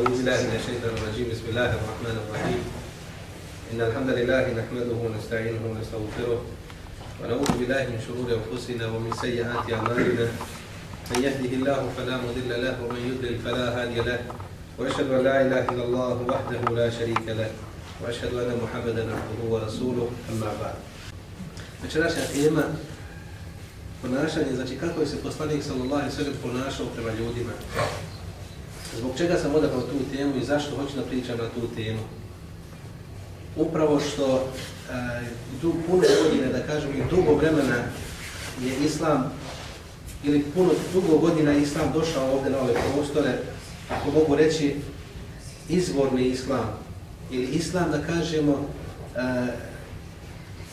أعوذ بالله من الشيطان الرجيم. بسم الله الرحمن الرحيم. إن الحمد لله نحمده ونستعينه ونستغفره ونعوذ بالله من شرور أنفسنا ومن سيئات أعمالنا. من يهده الله فلا مضل له ومن يضلل فلا هادي له. وأشهد أن لا إله إلا الله وحده لا شريك له. وأشهد أن محمدا عبده ورسوله. أما بعد. Večerašnja tema ponašanje, znači kako je se poslanik sallallahu alejhi ve sellem ponašao prema ljudima. Zbog čega sam odabrao tu temu i zašto hoću da pričam na tu temu? Upravo što e, tu puno godine, da kažem, i dugo vremena je Islam, ili puno dugo godina Islam došao ovdje na ove prostore, ako mogu reći, izvorni Islam. Ili Islam, da kažemo, e,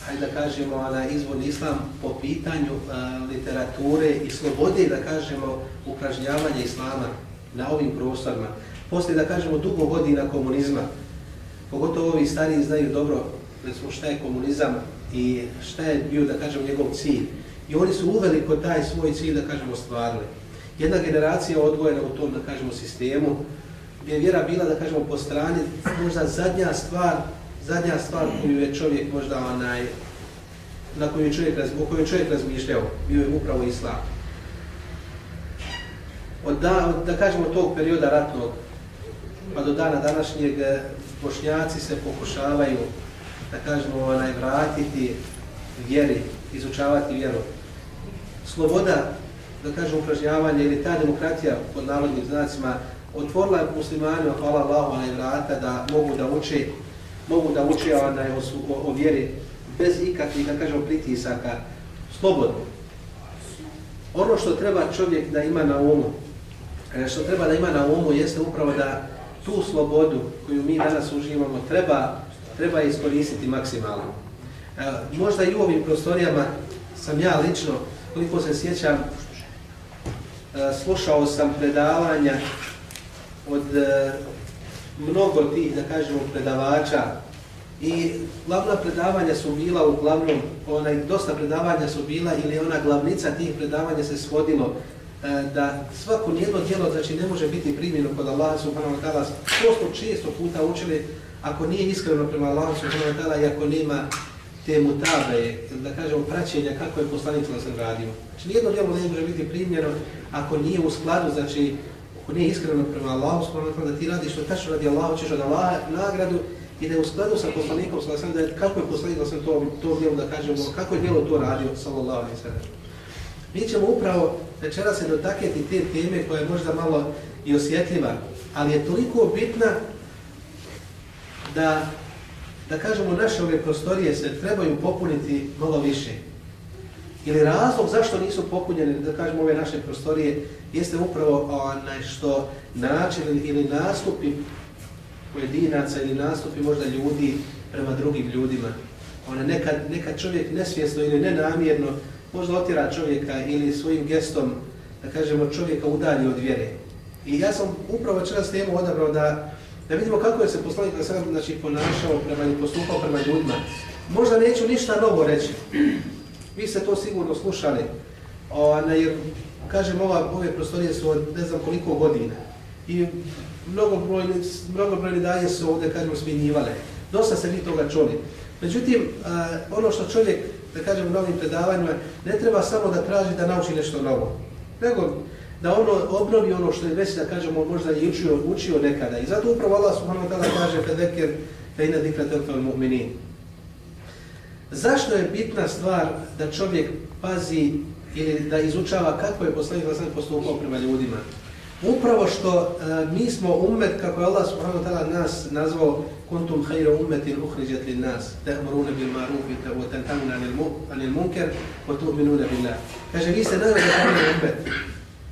hajde da kažemo, ona izvorni islam po pitanju a, literature i slobode, da kažemo, upražnjavanja islama na ovim prostorima. Poslije, da kažemo, dugo godina komunizma, pogotovo ovi stariji znaju dobro recimo, šta je komunizam i šta je bio, da kažemo, njegov cilj. I oni su uveli kod taj svoj cilj, da kažemo, stvarili. Jedna generacija odgojena u tom, da kažemo, sistemu, gdje je vjera bila, da kažemo, po strani, možda zadnja stvar zadnja stvar koju je čovjek možda onaj, na koju je čovjek, o kojoj je čovjek razmišljao, bio je upravo islam. Od, da, od, da kažemo, tog perioda ratnog, pa do dana današnjeg, eh, bošnjaci se pokušavaju, da kažemo, onaj, vratiti vjeri, izučavati vjeru. Sloboda, da kažemo, upražnjavanje ili ta demokratija pod narodnim znacima, otvorila je muslimanima, hvala Allahu, onaj vrata da mogu da uče mogu da uče o, o, o vjeri bez ikakvih, da kažemo, pritisaka, slobodno. Ono što treba čovjek da ima na umu, E, što treba da ima na umu jeste upravo da tu slobodu koju mi danas uživamo treba, treba iskoristiti maksimalno. E, možda i u ovim prostorijama sam ja lično, koliko se sjećam, e, slušao sam predavanja od e, mnogo tih, da kažemo, predavača i glavna predavanja su bila uglavnom, onaj, dosta predavanja su bila ili ona glavnica tih predavanja se svodilo E, da svako nijedno djelo znači, ne može biti primjeno kod Allah subhanahu wa ta'ala. To smo često puta učili ako nije iskreno prema Allah subhanahu wa ta'ala i ako nema te mutabe, da kažemo praćenja kako je poslanik sam radio. Znači nijedno djelo ne može biti primjeno ako nije u skladu, znači ako nije iskreno prema Allahu subhanahu wa ta'ala da ti radiš što tačno radi Allahu, ćeš od Allaha nagradu i da je u skladu sa poslanikom sallallahu da je kako je poslanik sam to to djelo da kažemo kako je djelo to radio sallallahu alejhi ve sellem. Mi ćemo upravo večeras se dotaknuti te teme koja je možda malo i osjetljiva, ali je toliko bitna da da kažemo naše ove prostorije se trebaju popuniti malo više. Ili razlog zašto nisu popunjene, da kažemo, ove naše prostorije, jeste upravo onaj što način ili nastupi pojedinaca ili nastupi možda ljudi prema drugim ljudima. Ona nekad, nekad čovjek nesvjesno ili nenamjerno možda otira čovjeka ili svojim gestom, da kažemo, čovjeka udalji od vjere. I ja sam upravo čas temu odabrao da, da vidimo kako je se poslanik na sada znači, ponašao prema i postupao prema ljudima. Možda neću ništa novo reći. Vi ste to sigurno slušali. Ona, jer, kažem, ova, ove prostorije su od ne znam koliko godina. I mnogobrojni, mnogobrojni daje su ovdje, kažemo, smjenjivale. Dosta se vi toga čuli. Međutim, ono što čovjek, da kažem, novim predavanjima, ne treba samo da traži da nauči nešto novo. Nego da ono obnovi ono što je već, da kažemo, možda i učio, učio nekada. I zato upravo Allah subhanahu wa ta'ala kaže, Fedekir, fe ina dikra telfel mu'minin. Zašto je bitna stvar da čovjek pazi ili da izučava kako je poslanik Hasan postupao prema ljudima? Upravo što uh, mi smo umet, kako je Allah subhanahu wa ta'ala nas nazvao kuntum khayra ummetin ukhrijat lin nas ta'muruna bil ma'ruf wa tanhauna 'anil munkar wa tu'minuna billah. Kaže vi ste najodabrani ummet.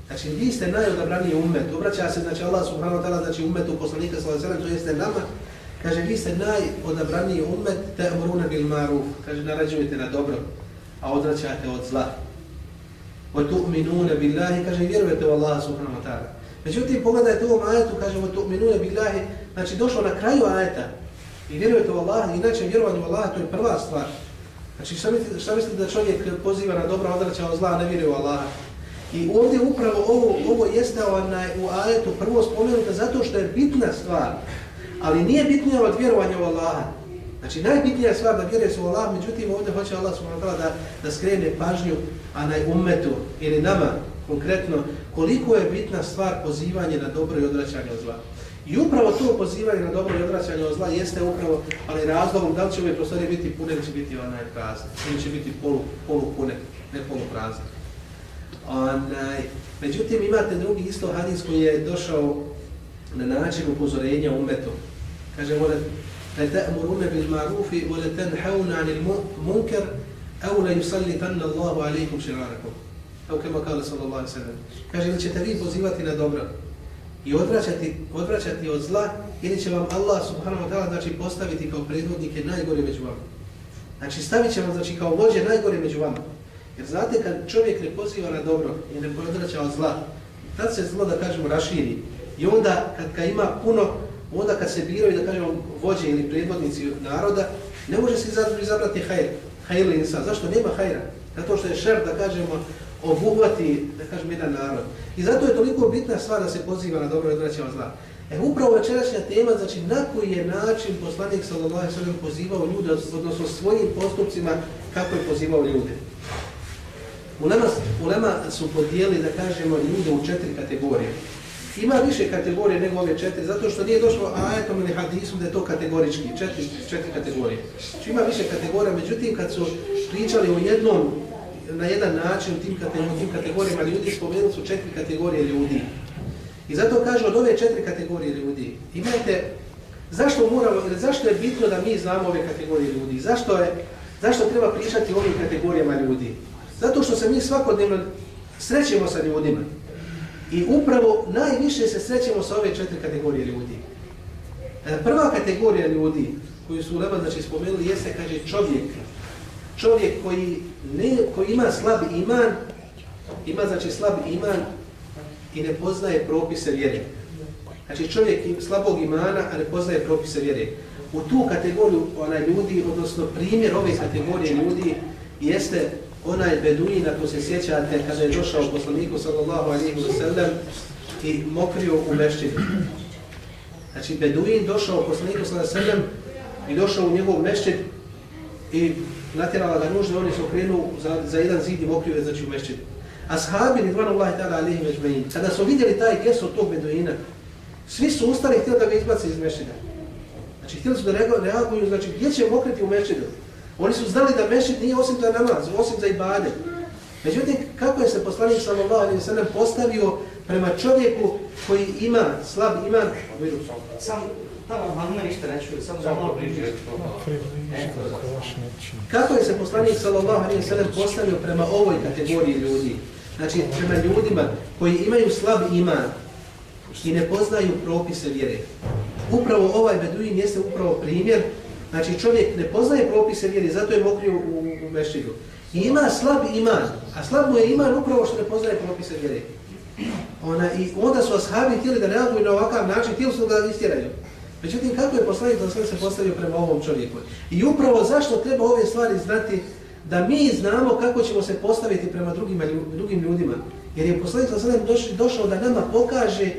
Znači vi ste najodabrani ummet. Obraća se znači Allah subhanahu wa ta'ala znači ummetu poslanika sallallahu alejhi ve sellem to jeste nama Kaže, vi ste najodabraniji umet, ta'muruna bil maruf. Kaže, narađujete na dobro, a odraćate od zla. Wa tu'minuna billahi, kaže, vjerujete u Allaha subhanahu wa ta'ala. Međutim, pogledajte u ovom ajetu, kažemo, to minuje bilahi, znači došlo na kraju ajeta. I vjerujete u Allaha, inače vjerovanje u Allaha, to je prva stvar. Znači, šta mislite, šta mislite da čovjek poziva na dobro, odraća od zla, ne vjeruje u Allaha? I ovdje upravo ovo, ovo jeste onaj, u ajetu prvo spomenuto zato što je bitna stvar, ali nije bitnija od vjerovanja u Allaha. Znači najbitnija stvar da vjeruje se u Allah, međutim ovdje hoće Allah da, da skrene pažnju a na umetu ili nama konkretno koliko je bitna stvar pozivanje na dobro i odvraćanje od zla. I upravo to pozivanje na dobro i odvraćanje od zla jeste upravo ali razlogom da li će ove prostorije biti pune ili će biti onaj prazne, ili će biti polu, polu pune, ne polu prazne. Onaj, eh, međutim, imate drugi isto hadis koji je došao na način upozorenja umetu. Kaže, vole, la ta'muruna bil ma'rufi, vole tenhauna anil munker, au la yusallitanna Allahu alaikum širarakum. Evo kema kala sallallahu alaihi sallam. Kaže, ili ćete vi pozivati na dobro i odvraćati, odvraćati od zla, ili će vam Allah subhanahu wa ta'ala znači, postaviti kao predvodnike najgore među vama. Znači, stavit će vam znači, kao vođe najgore među vama. Jer znate, kad čovjek ne poziva na dobro i ne odvraća od zla, tad se zlo, da kažemo, raširi. I onda, kad ga ima puno, onda kad se biraju, da kažemo, vođe ili predvodnici naroda, ne može se izabrati hajr, hajr insan. Zašto? Nema hajra. Zato što je šer, da kažemo, obuhvati, da kažem, jedan narod. I zato je toliko bitna stvar da se poziva na dobro i odvraćava zla. E upravo večerašnja tema, znači na koji je način poslanik sallallahu alejhi ve sellem pozivao ljude odnosno svojim postupcima kako je pozivao ljude. Ulema, ulema su podijeli, da kažemo, ljude u četiri kategorije. Ima više kategorije nego ove četiri, zato što nije došlo ajetom ili hadisom da je to kategorički, četiri, četiri kategorije. Znači ima više kategorija, međutim kad su pričali o jednom, na jedan način u tim, tim kategorijama ljudi, spomenuli su četiri kategorije ljudi. I zato kažu od ove četiri kategorije ljudi, imajte, zašto moramo, ili zašto je bitno da mi znamo ove kategorije ljudi? Zašto je, zašto treba pričati o ovim kategorijama ljudi? Zato što se mi svakodnevno srećemo sa ljudima. I upravo najviše se srećemo sa ove četiri kategorije ljudi. E, prva kategorija ljudi koju su Lema znači, spomenuli jeste, kaže, čovjek. Čovjek koji, ne, koji ima slab iman, ima znači slab iman i ne poznaje propise vjere. Znači čovjek slabog imana, a ne poznaje propise vjere. U tu kategoriju onaj ljudi, odnosno primjer ove kategorije ljudi, jeste onaj beduin, ako se sjećate, kada je došao poslaniku sallallahu alihi wa sallam i mokrio u mešćinu. Znači, beduin došao poslaniku sallallahu alihi wa sallam i došao u njegov mešćin i natjerala ga nužda, oni su okrenuo za, za jedan zid i mokrio je znači, u mešćinu. Ashabi, ridvanu Allahi ta'ala alihi međmein, kada su vidjeli taj gesto tog beduina, svi su ustali i htjeli da ga izbaci iz mešćina. Znači, htjeli su da reaguju, znači, gdje će mokriti u mešćinu? Oni su znali da mešćin nije osim za namaz, osim za ibade. Međutim, kako je se poslanik sallallahu alaihi sallam postavio prema čovjeku koji ima slab iman? Sam, tamo, malo ništa ne čuje, samo za malo bliže. Kako je se poslanik sallallahu alaihi sallam postavio prema ovoj kategoriji ljudi? Znači, prema ljudima koji imaju slab iman i ne poznaju propise vjere. Upravo ovaj beduin jeste upravo primjer Znači čovjek ne poznaje propise vjeri, zato je mokrio u, u mešćidu. I ima slab iman, a slab mu je iman upravo što ne poznaje propise vjeri. Ona, I onda su ashabi htjeli da reaguju na ovakav način, htjeli su da istjeraju. Međutim, kako je poslanik da sve se postavio prema ovom čovjeku? I upravo zašto treba ove stvari znati da mi znamo kako ćemo se postaviti prema drugim, drugim ljudima. Jer je poslanik da sve došao da nama pokaže,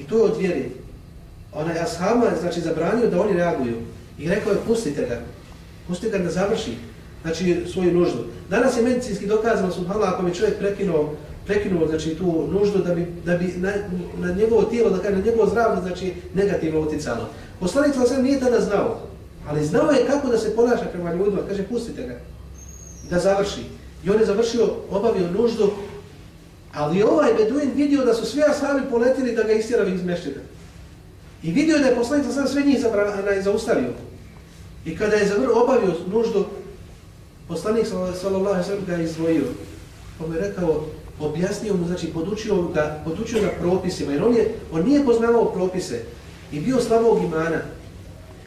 i to je od vjeri, onaj ashama znači, zabranio da oni reaguju. I rekao je, pustite ga, pustite ga da završi znači, svoju nuždu. Danas je medicinski dokazano, subhanallah, ako bi čovjek prekinuo, prekinuo znači, tu nuždu, da bi, da bi na, na njegovo tijelo, da kaže, na njegovo zdravlje, znači, negativno uticalo. Poslanik sam nije tada znao, ali znao je kako da se ponaša prema ljudima, kaže, pustite ga, da završi. I on je završio, obavio nuždu, ali ovaj Beduin vidio da su svi ashabi poletili da ga istjerali iz mešćina. I vidio da je poslanik sam sve njih zaustavio. I kada je zavr obavio nuždu, poslanik sallallahu alejhi ve sellem ga izdvojio. Pa mu je rekao, objasnio mu, znači podučio ga, podučio ga propisima, jer on, je, on nije poznavao propise i bio slabog imana.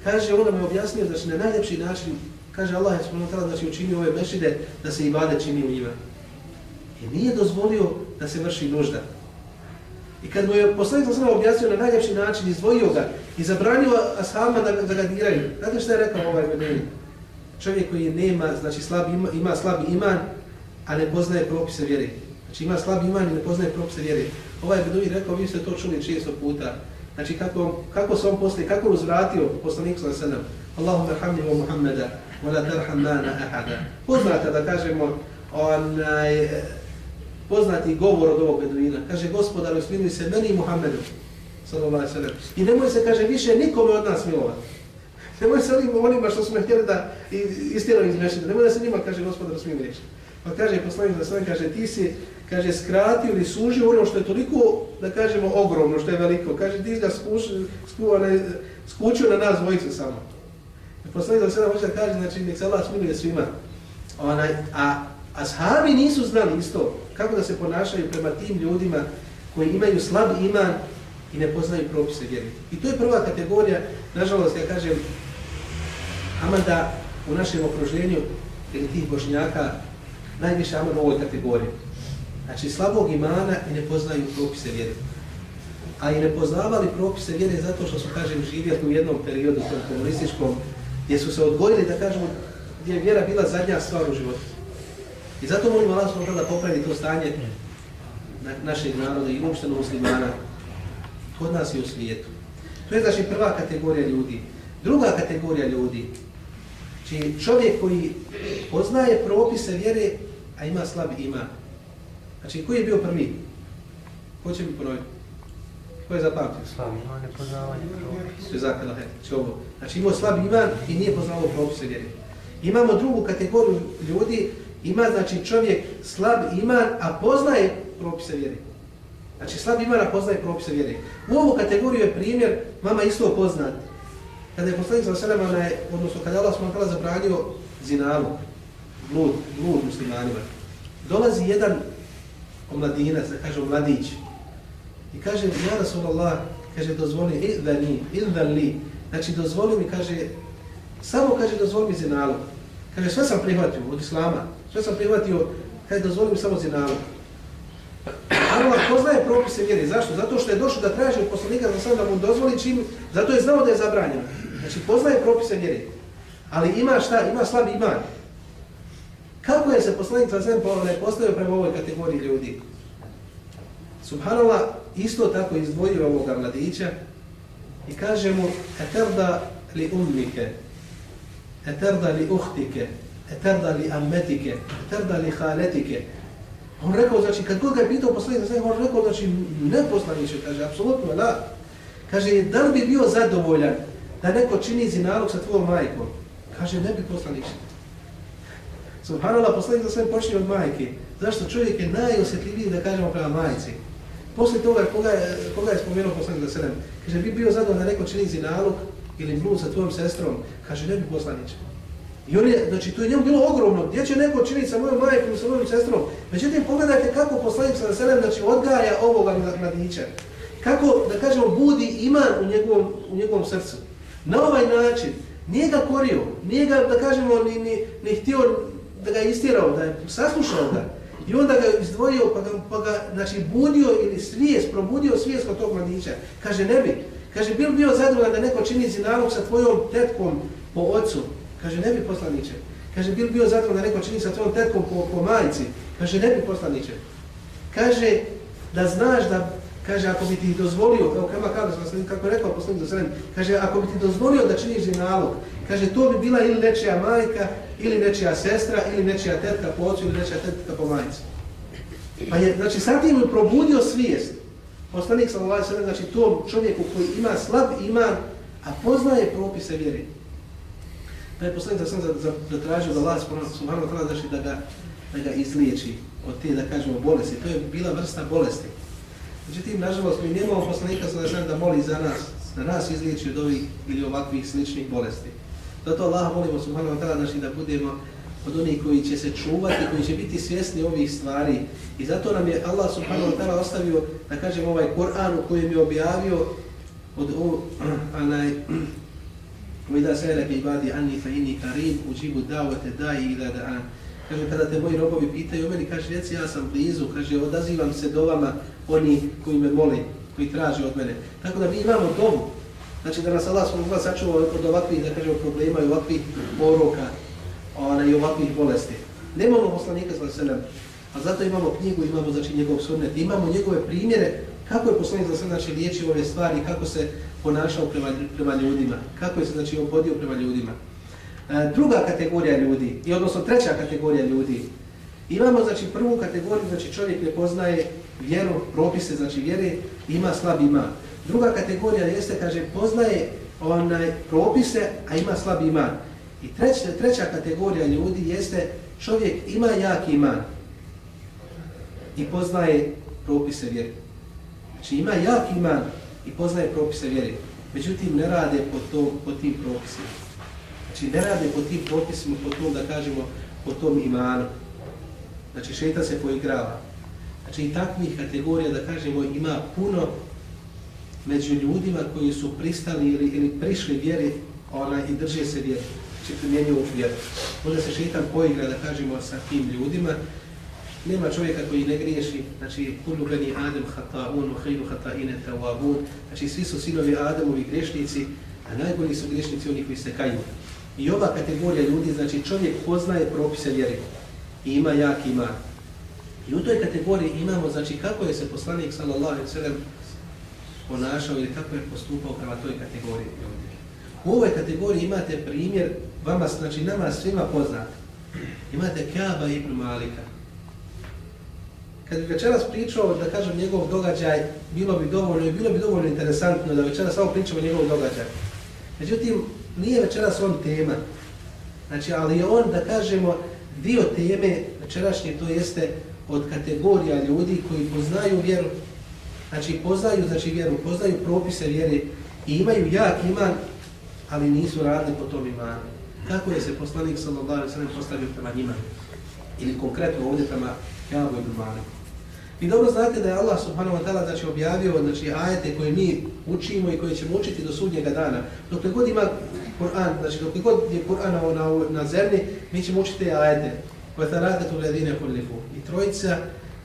Kaže, ona nam je objasnio, znači na najljepši način, kaže Allah je subhanahu znači učinio ove mešide da se ibade čini u njima. I nije dozvolio da se vrši nužda. I kad mu je poslanik sa objasnio na najljepši način, izdvojio ga i zabranio ashama da, da ga diraju. Znate što je rekao ovaj medeni? Čovjek koji nema, znači slab ima, ima slabi iman, a ne poznaje propise vjere. Znači ima slab iman i ne poznaje propise vjere. Ovaj Bedovi rekao, vi ste to čuli često puta. Znači kako, kako se on poslije, kako uzvratio poslanik sa sedam. Allahumma hamdi wa Muhammeda, wa la tarham ahada. Poznate da kažemo, onaj, poznati govor od ovog Beduina. Kaže, gospodar, usmiluj se meni i Muhammedu. I nemoj se, kaže, više nikome od nas milovati. Nemoj se onim, onima što smo htjeli da istjerali iz mešina. Nemoj da se njima, kaže, gospodar, smiluješ. Pa kaže, poslanik za sve, kaže, ti si, kaže, skratio ili sužio ono što je toliko, da kažemo, ogromno, što je veliko. Kaže, ti ga skučio na nas dvojice samo. Poslanik za sada hoće da kaže, znači, nek se Allah smiluje svima. Onaj, a ashabi nisu znali isto kako da se ponašaju prema tim ljudima koji imaju slab iman i ne poznaju propise vjeri. I to je prva kategorija, nažalost, ja kažem, Amanda u našem okruženju ili tih bošnjaka najviše Amanda u ovoj kategoriji. Znači, slabog imana i ne poznaju propise vjere. A i ne poznavali propise vjere zato što su, kažem, živjeli u jednom periodu, tom komunističkom, gdje su se odgojili, da kažemo, gdje je vjera bila zadnja stvar u životu. I zato molim Allah smo da popravi to stanje na, našeg naroda i uopšteno muslimana kod nas i u svijetu. To je znači prva kategorija ljudi. Druga kategorija ljudi, či čovjek koji poznaje propise vjere, a ima slab iman. Znači, koji je bio prvi? Ko će mi ponoviti? Ko je zapamtio? Slab iman, nepoznavanje propisa. To je zakala, znači ovo. Znači, imao slab iman i nije poznao propise vjere. Imamo drugu kategoriju ljudi, ima znači čovjek slab iman, a poznaje propise vjere. Znači slab iman, a poznaje propise vjere. U ovu kategoriju je primjer mama isto poznat. Kada je poslanik sa selema, odnosno kada je Allah smo zabranio zinalu, blud, blud muslimanima, dolazi jedan omladinac, da kaže omladić. i kaže, ja Rasulallah, kaže, dozvoli, idhani, li znači dozvoli mi, kaže, samo kaže, dozvoli mi zinalu. Kaže, sve sam prihvatio od Islama, sve sam prihvatio, kaže, dozvoli mi samo zinalu. Allah poznaje propise vjeri. Zašto? Zato što je došao da traži od poslanika za sam da mu dozvoli čim, zato je znao da je zabranjeno. Znači, poznaje propise vjeri. Ali ima šta? Ima slab iman. Kako je se poslanik za sam postavio prema ovoj kategoriji ljudi? Subhanallah, isto tako izdvojio ovoga mladića i kaže mu, eterda li ummike, eterda li uhtike, eterda li ammetike, eterda li haletike. On rekao, znači, kad god ga je pitao poslanik, znači, on rekao, znači, ne poslaniće, kaže, apsolutno, da. Kaže, da li bi bio zadovoljan da neko čini zinalog sa tvojom majkom? Kaže, ne bi poslaniće. Subhanallah, poslanik za sve počinje od majke. Zašto čovjek je najosjetljiviji, da kažemo, prema majci? Poslije toga, koga je, koga je spomenuo poslanik za sedem? Kaže, bi bio zadovoljno da neko čini zinalog ili blud sa tvojom sestrom? Kaže, ne bi poslaniće. I on je, znači, to je njemu bilo ogromno. Gdje će neko činiti sa mojom majkom, sa mojom sestrom? Međutim, pogledajte kako poslanik sa selem, znači, odgaja ovoga mladića. Kako, da kažemo, budi iman u njegovom, u njegovom srcu. Na ovaj način, nije ga korio, nije ga, da kažemo, ni, ni, ni htio da ga istirao, da je saslušao ga. I onda ga izdvojio, pa ga, pa ga znači, budio ili svijest, probudio svijest kod tog mladića. Kaže, ne bi. Kaže, bil bio zadovoljan da neko čini zinalog sa tvojom tetkom po ocu. Kaže, ne bi poslaniće. Kaže, bil bio zadovoljan da neko čini sa tvojom tetkom po, po majici. Kaže, ne bi poslaniće. Kaže, da znaš da, kaže, ako bi ti dozvolio, kao kama kada sam kako je rekao poslanik do sredem, kaže, ako bi ti dozvolio da činiš zinalog, kaže, to bi bila ili nečija majka, ili nečija sestra, ili nečija tetka po ocu, ili nečija tetka po majci. Pa je, znači, sad tim je probudio svijest. Poslanik sam ovaj sredem, znači, tom čovjeku koji ima slab iman, a poznaje propise vjeri. Pa je poslanik sam za, za, za da Allah subhanahu wa ta'ala znači da ga, da ga izliječi od te, da kažemo, bolesti. To je bila vrsta bolesti. Međutim, nažalost, mi nemamo poslanika sam da moli za nas, da nas izliječi od ovih ili ovakvih sličnih bolesti. Zato Allah molimo subhanahu wa ta'ala znači da budemo od onih koji će se čuvati, koji će biti svjesni ovih stvari. I zato nam je Allah subhanahu wa ta'ala ostavio, da kažem, ovaj Kur'an u kojem je objavio od ovog, onaj, وإذا سألك عبادي عني فإني قريب أجيب الدعوة الداعي إلى دعان kaže kada te moji robovi pitaju o meni kaže reci ja sam blizu kaže odazivam se do vama oni koji me mole koji traže od mene tako da mi imamo dom znači da nas Allah subhanahu sačuva od ovakvih da kažemo problema i ovakvih poroka ona i ovakvih bolesti nemamo poslanika sa alejhi A zato imamo knjigu, imamo znači njegov sunnet, imamo njegove primjere kako je poslanik za sve znači liječio ove stvari, kako se ponašao prema, prema ljudima, kako je se znači opodio prema ljudima. E, druga kategorija ljudi, i odnosno treća kategorija ljudi, imamo znači prvu kategoriju, znači čovjek ne poznaje vjeru, propise, znači vjere, ima slab ima. Druga kategorija jeste, kaže, poznaje onaj propise, a ima slab iman. I treća, treća kategorija ljudi jeste čovjek ima jak iman i poznaje propise vjere. Znači ima jak iman i poznaje propise vjere. Međutim, ne rade po, to, po tim propisima. Znači ne rade po tim propisima, po tom, da kažemo, po tom imanu. Znači šeta se poigrava. Znači i takvih kategorija, da kažemo, ima puno među ljudima koji su pristali ili, ili prišli vjeri ona, i drže se vjeri. će primjenjuju vjeru. Možda se šeitan poigra, da kažemo, sa tim ljudima. Nema čovjeka koji ne griješi, znači kullu bani Adem hata'un, khayru hata'ine tawabun. Znači svi su sinovi Ademovi grešnici, a najbolji su grešnici oni koji se kaju. I ova kategorija ljudi, znači čovjek poznaje propise vjeri i ima jak iman. I u toj kategoriji imamo, znači, kako je se poslanik, sallallahu alaihi sallam, ponašao ili kako je postupao prema toj kategoriji ljudi. U ovoj kategoriji imate primjer, vama, znači, nama svima poznat. Imate Kaaba ibn Malika. Kad bi večeras pričao, da kažem, njegov događaj, bilo bi dovoljno i bilo bi dovoljno interesantno da večeras samo pričamo njegov događaj. Međutim, nije večeras on tema. Znači, ali je on, da kažemo, dio teme večerašnje, to jeste od kategorija ljudi koji poznaju vjeru, znači poznaju znači vjeru, poznaju propise vjere i imaju jak iman, ali nisu radni po tom imanu. Kako je se poslanik sallallahu alejhi ve sellem postavio prema njima? Ili konkretno ovdje prema Jabu ibn Maliku. Vi dobro znate da je Allah subhanahu wa ta'ala znači, objavio znači, ajete koje mi učimo i koje ćemo učiti do sudnjega dana. Dok god ima Kur'an, znači dok god je Kur'an na, na zemlji, mi ćemo učiti te ajete. وَثَرَاتَتُ الَّذِينَ خُلِّفُوا I trojica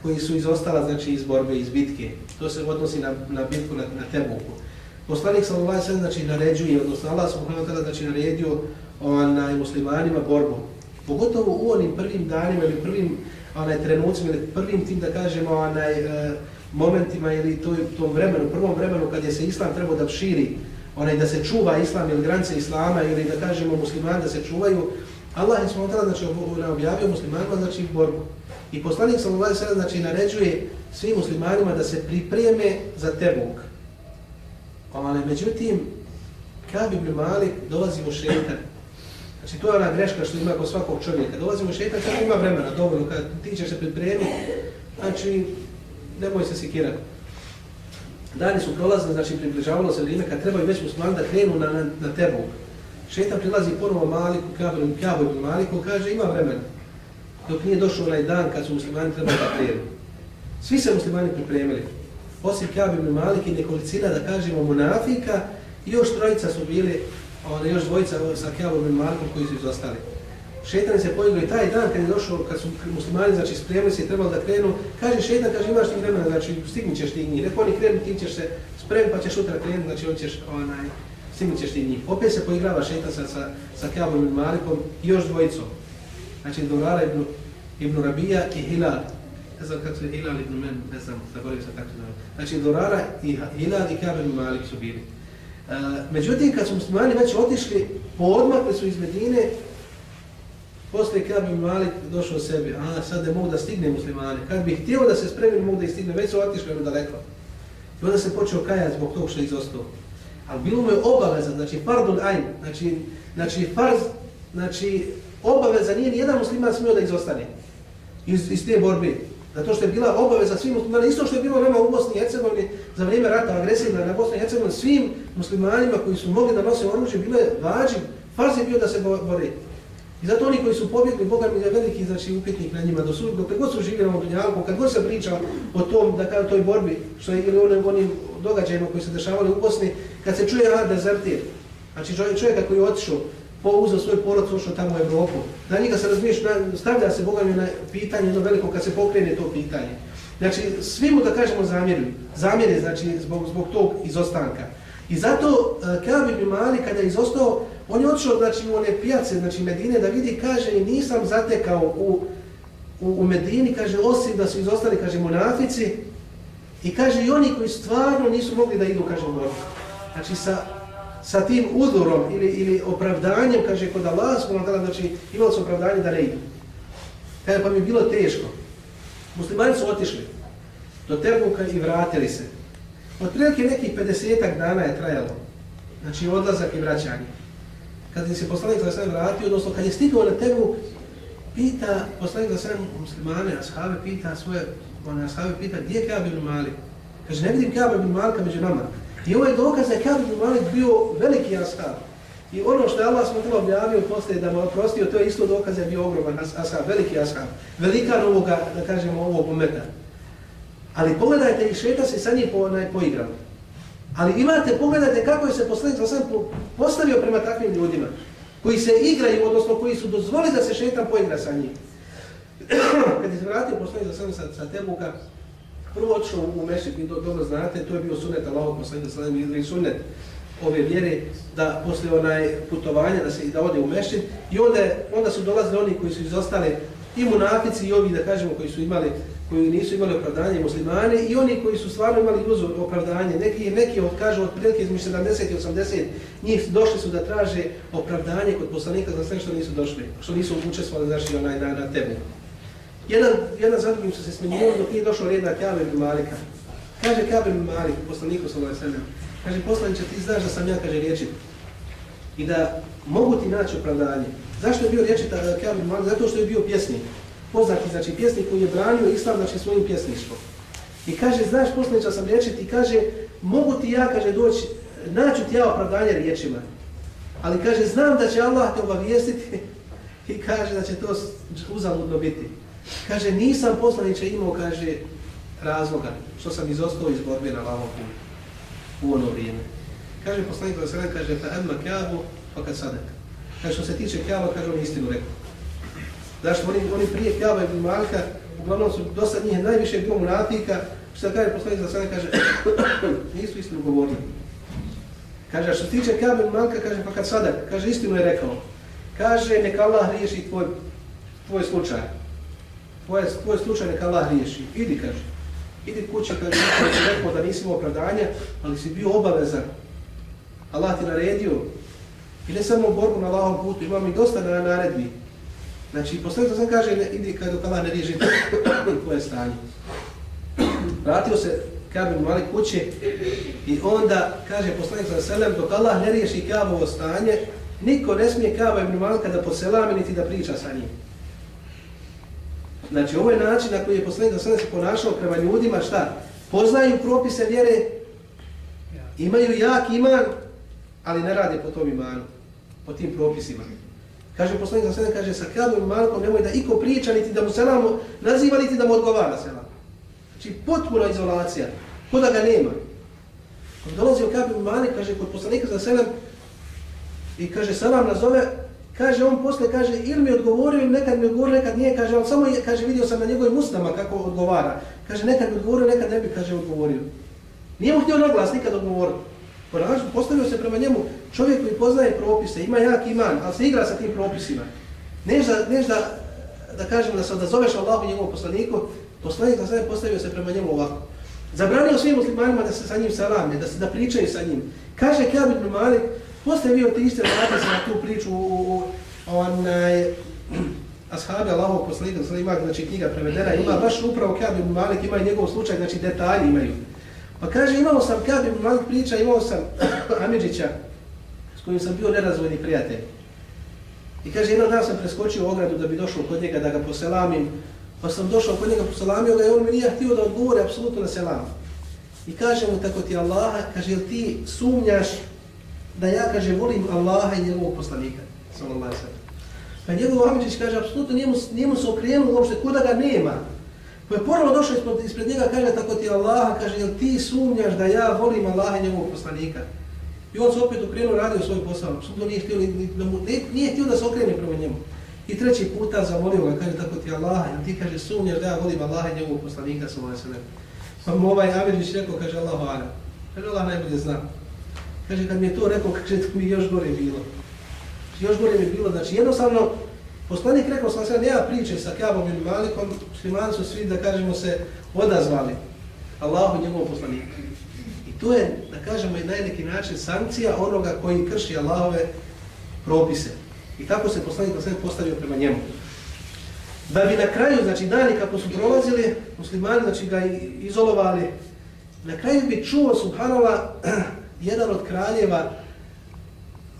koji su izostala znači, iz borbe, iz bitke. To se odnosi na, na bitku na, na Tebuku. Poslanik sallallahu alejhi ve znači naređuje, odnosno Allah subhanahu wa ta'ala znači naredio onaj muslimanima borbu. Pogotovo u onim prvim danima ili prvim onaj trenucima ili prvim tim da kažemo onaj e, momentima ili to tom vremenu, prvom vremenu kad je se islam trebao da širi, onaj da se čuva islam ili granice islama ili da kažemo muslimani da se čuvaju, Allah je smotrao, znači, objavio muslimanima, znači, borbu. I poslanik sallallahu alejhi ve sellem znači naređuje svim muslimanima da se pripreme za Tebuk. Ali međutim kad ibn Malik dolazi u šejtan. Znači to je ona greška što ima kod svakog čovjeka. Dolazi u šejtan kad ima vremena dovoljno kad ti ćeš se pripremiti. Znači nemoj se sikirati. Dani su prolazili, znači približavalo se vrijeme kad trebaju već muslimani da krenu na, na, na Tebuk. Šeitan prilazi ponovo Maliku, Kabu, Kabu ibn Maliku, kaže ima vremena. Dok nije došao onaj dan kad su muslimani trebali da krenu. Svi se muslimani pripremili. Osim Kjab ibn Malik i nekolicina, da kažemo, munafika, i još trojica su bili, one, još dvojica sa Kjab ibn Malikom koji su izostali. Šeitan se pojegli taj dan kad je došao, kad su muslimani znači, spremili se i trebali da krenu, kaže šetan, kaže imaš ti vremena, znači stignit ćeš ti njih, neko oni krenu, ti ćeš se spremiti pa ćeš utra krenuti, znači on ćeš onaj, stignit ćeš ti njih. Opet se poigrava šetan sa, sa, sa Kabom ibn Malikom i još dvojicom. Znači Dorara ibn, ibn Rabija i Hilal. Ne znam kako se Hilal ibn Men, ne znam, zaboravim se kako se zove. Znači Dorara i Hilal i Kabe ibn Malik su bili. E, međutim, kad su muslimani već otišli, poodmakli su iz Medine, posle kad ibn Malik došao sebi, a sad ne mogu da stigne muslimani. Kad bih htio da se spremi, mogu da stigne, već su otišli ono daleko. I onda se počeo kajati zbog tog što je izostao. Ali bilo mu je obaveza, znači fardul ajn, znači, znači farz, znači obaveza nije ni jedan musliman smio da izostane iz, iz te borbe. Zato što je bila obaveza svim muslimanima, isto što je bilo nama u Bosni i Hercegovini za vrijeme rata agresivna na Bosni i Hercegovini, svim muslimanima koji su mogli da nose oružje, bilo je vađiv, farz je bio da se bore. I zato oni koji su pobjegli, Boga mi je veliki znači, upitnik na njima, do su, dok god su živjeli na Dunjalku, kad god se priča o tom, da kada toj borbi, što je ili onim, onim događajima koji se dešavali u Bosni, kad se čuje aha, dezertir, znači čovjek koji je otišao, pouzao svoj porod, ušao tamo u Evropu, na njega se razmiješ, stavlja se Boga na pitanje, jedno veliko, kad se pokrene to pitanje. Znači, svi mu da kažemo zamjerili. zamjeri, znači, zbog, zbog tog izostanka. I zato, e, uh, kada bi mali, kada je izostao, On je otišao znači, u one pijace znači, Medine da vidi, kaže, nisam zatekao u, u, u Medini, kaže, osim da su izostali, kaže, monafici, i kaže, i oni koji stvarno nisu mogli da idu, kaže, u borbu. Znači, sa, sa tim uzorom ili, ili opravdanjem, kaže, kod Allah, znači, imali su opravdanje da ne idu. Kaže, pa mi je bilo teško. Muslimani su otišli do Tebuka i vratili se. Od prilike nekih 50 dana je trajalo. Znači, odlazak i vraćanje. Kad se poslanik za sve vratio, odnosno kad je stigao na Tebuk, pita, poslanik za sve muslimane, ashave, pita svoje, one ashave, pita, gdje je Kaab ibn Malik? Kaže, ne vidim Kaab ibn Malika među nama. I ovo je dokaz da je Kaab ibn Malik bio veliki ashab. I ono što je Allah smutila objavio poslije da mu oprostio, to je isto dokaz da je bio ogroman ashab, veliki ashab. Velikan ovoga, da kažemo, ovog umeta. Ali pogledajte, i šeta se sa njim po, poigrao. Ali imate, pogledajte kako je se poslanik sa sam postavio prema takvim ljudima, koji se igraju, odnosno koji su dozvoli da se šetan poigra sa njim. Kad je se vratio poslanik sa sam sa, sa Tebuka, prvo otišao u Mešik, vi dobro znate, to je bio sunet Allahog poslanik sallam i ili sunet ove vjere, da posle onaj putovanja, da se da ode u Mešik, i onda, onda su dolazili oni koji su izostali, i munafici i ovi, da kažemo, koji su imali koji nisu imali opravdanje muslimane i oni koji su stvarno imali uzor opravdanje. Neki, neki od, kažu od prilike između 70 i 80 njih došli su da traže opravdanje kod poslanika za sve što nisu došli, što nisu učestvovali znači, onaj, na, na temelju. Jedan, jedan za drugim su se smenjivali dok nije došao red na Kabe bin Malika. Kaže Kabe bin Malik, poslaniku sa ovaj sene, kaže poslaniče ti znaš da sam ja, kaže, riječi i da mogu ti naći opravdanje. Zašto je bio riječi Kabe bin Malik? Zato što je bio pjesnik poznati, znači pjesnik koji je branio islam, znači svojim pjesništvom. I kaže, znaš, poslaniča sam riječit i kaže, mogu ti ja, kaže, doći, naću ti ja opravdanje riječima. Ali kaže, znam da će Allah te obavijestiti i kaže da će to uzaludno biti. Kaže, nisam poslaniče imao, kaže, razloga što sam izostao iz borbe na lavom putu u ono vrijeme. Kaže poslanik da se kaže, ta emma kjavu, pa kad sadak. Kaže, što se tiče kjava, kaže, on istinu rekao. Zašto oni, oni prije kjava i Malka, uglavnom su do sad njih najviše bio munatika, što kaže poslanik za sada, kaže, nisu istinu govorili. Kaže, što se tiče kjava i Malka, kaže, pa kad sadak, kaže, istinu je rekao. Kaže, neka Allah riješi tvoj, tvoj slučaj. Tvoje, tvoj slučaj neka Allah riješi. Idi, kaže. Idi kuće, kaže, neka ti rekao da nisi imao opravdanja, ali si bio obavezan. Allah ti naredio. I ne samo borbu na Allahom putu, imam i dosta na naredbi. Znači, poslanik sam kaže, ne, idi kada Allah ne riješi tvoje stanje. Vratio se Kabe u mali kuće i onda kaže poslanik sa selem, dok Allah ne riješi Kabovo stanje, niko ne smije Kaba ibn Malika da poselame niti da priča sa njim. Znači, ovo je način na koji je poslanik sa se ponašao prema ljudima, šta? Poznaju propise vjere, imaju jak iman, ali ne rade po tom imanu, po tim propisima. Kaže poslanik za kaže sa Kabom i Malkom nemoj da iko priča, niti da mu selamo naziva, niti da mu odgovara selam. Znači potpuna izolacija, ko da ga nema. Kad dolazi u Kabom i Malik, kaže kod poslanika za selam i kaže selam nazove, kaže on posle, kaže ili mi odgovorio ili nekad mi odgovorio, nekad nije, kaže on samo je, kaže vidio sam na njegovim ustama kako odgovara. Kaže nekad mi odgovorio, nekad ne bi, kaže odgovorio. Nije mu htio naglas nikad odgovoriti. Ponašu, postavio se prema njemu čovjek koji poznaje propise, ima jak iman, ali se igra sa tim propisima. Neš da, neš da, da kažem da se odazoveš Allahu njegovom poslaniku, poslanik na sve postavio se prema njemu ovako. Zabranio svim muslimanima da se sa njim salame, da se da pričaju sa njim. Kaže Kjab ibn Malik, postavio te iste vratite se na tu priču u, u, u onaj, ashabi Allahov poslanika, znači knjiga prevedena, ima baš upravo Kjab ibn Malik, ima i njegov slučaj, znači detalji imaju. Pa kaže, imao sam, kad ibn Malik priča, imao sam Amidžića, s kojim sam bio nerazvojni prijatelj. I kaže, jedan dan sam preskočio ogradu da bi došao kod njega da ga poselamim, pa sam došao kod njega poselamio ga i on mi nije htio da odgovore apsolutno na selam. I kaže mu tako ti Allaha, kaže, jel ti sumnjaš da ja, kaže, volim Allaha i njegovog poslanika? Sallallahu sallam. Pa njegov Amidžić kaže, apsolutno njemu, njemu se okrenuo uopšte, kuda ga nema. Pa je ponovo došao ispred, ispred njega, kaže tako ti Allaha, kaže, jel ti sumnjaš da ja volim Allaha i njegovog poslanika? I on se opet okrenuo, radio svoj posao, apsolutno nije htio, da mu, nije, nije htio da se okrene prema njemu. I treći puta zavolio ga, kaže tako ti Allaha, jel ti kaže sumnjaš da ja volim Allaha i njegovog poslanika, sallallahu alaihi sallam. Pa mu ovaj Amidžić rekao, kaže Allahu ala. kaže Allah najbolje zna. Kaže, kad mi je to rekao, kaže, tako mi još gore bilo. Još gore mi bilo, znači jednostavno, Poslanik rekao sam sve, nema priče sa Kabom i Malikom, muslimani su svi, da kažemo se, odazvali Allahu njegovom poslaniku. I to je, da kažemo, i na neki način sankcija onoga koji krši Allahove propise. I tako se poslanik sve postavio prema njemu. Da bi na kraju, znači dani kako su prolazili, muslimani znači ga izolovali, na kraju bi čuo subhanallah jedan od kraljeva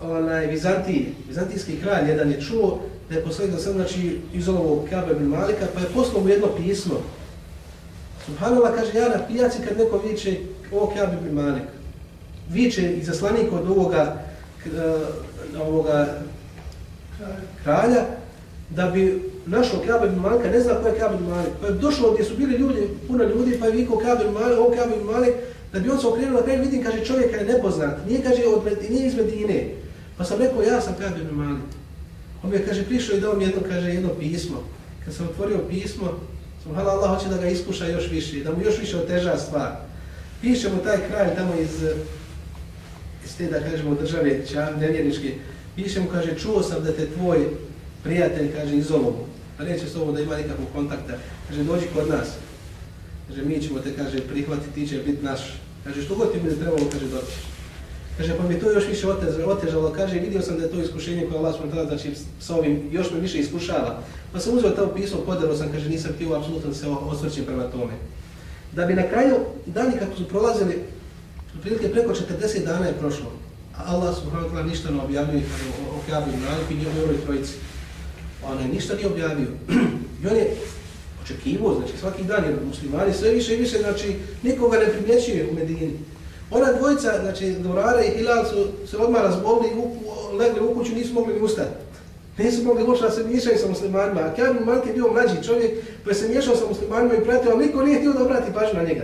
onaj Vizantije, vizantijski kralj jedan je čuo da je poslanik sam znači izolovao Kabe bin Malika, pa je poslao mu jedno pismo. Subhanallah kaže ja na pijaci kad neko viče o Kabe bin Malik, viče i zaslanik od ovoga, eh, ovoga kralja, da bi našao Kabe bin Malika, ne zna ko je Kabe bin Malik. Pa je došao gdje su bili ljudi, puno ljudi, pa je vikao Kabe bin Malik, o Kabe bin Malik, da bi on se okrenuo na kraju, vidim, kaže, čovjeka je nepoznat, nije, kaže, od, nije iz Medine. Pa sam rekao, ja sam Kabe bin Malik. On mi je, kaže, prišao i dao mi jedno, kaže, jedno pismo. Kad sam otvorio pismo, sam hala Allah hoće da ga iskuša još više, da mu još više oteža stvar. Piše mu taj kraj tamo iz, iz te, da kažemo, države, čan, nevjerničke, piše mu, kaže, čuo sam da te tvoj prijatelj, kaže, izolovo, a pa neće s ovo da ima nikakvog kontakta, kaže, dođi kod nas, kaže, mi ćemo te, kaže, prihvatiti, ti će biti naš, kaže, što god ti bude trebalo, kaže, doći. Kaže, pa mi to još više otežalo, kaže, vidio sam da je to iskušenje koje Allah smo znači, s ovim još me više iskušava. Pa sam uzeo to pismo, podarao sam, kaže, nisam htio apsolutno da se osvrćem prema tome. Da bi na kraju, dani kako su prolazili, prilike preko 40 dana je prošlo, a Allah subhanahu ništa ne objavio objavio o Kabi i Maliku i njegovoj trojici on ništa nije objavio. I on je očekivo, znači svaki dan jer muslimani sve više i više, znači nikoga ne primjećuje u Medini. Ona dvojica, znači Dorara i Hilal su se odmah razbolili i legli u kuću, nisu mogli ustati. Nisu mogli uopšte da se miješaju sa muslimanima. A Kjabin Malik je bio mlađi čovjek koji se miješao sa muslimanima i pratio, ali niko nije htio da obrati pažnju na njega.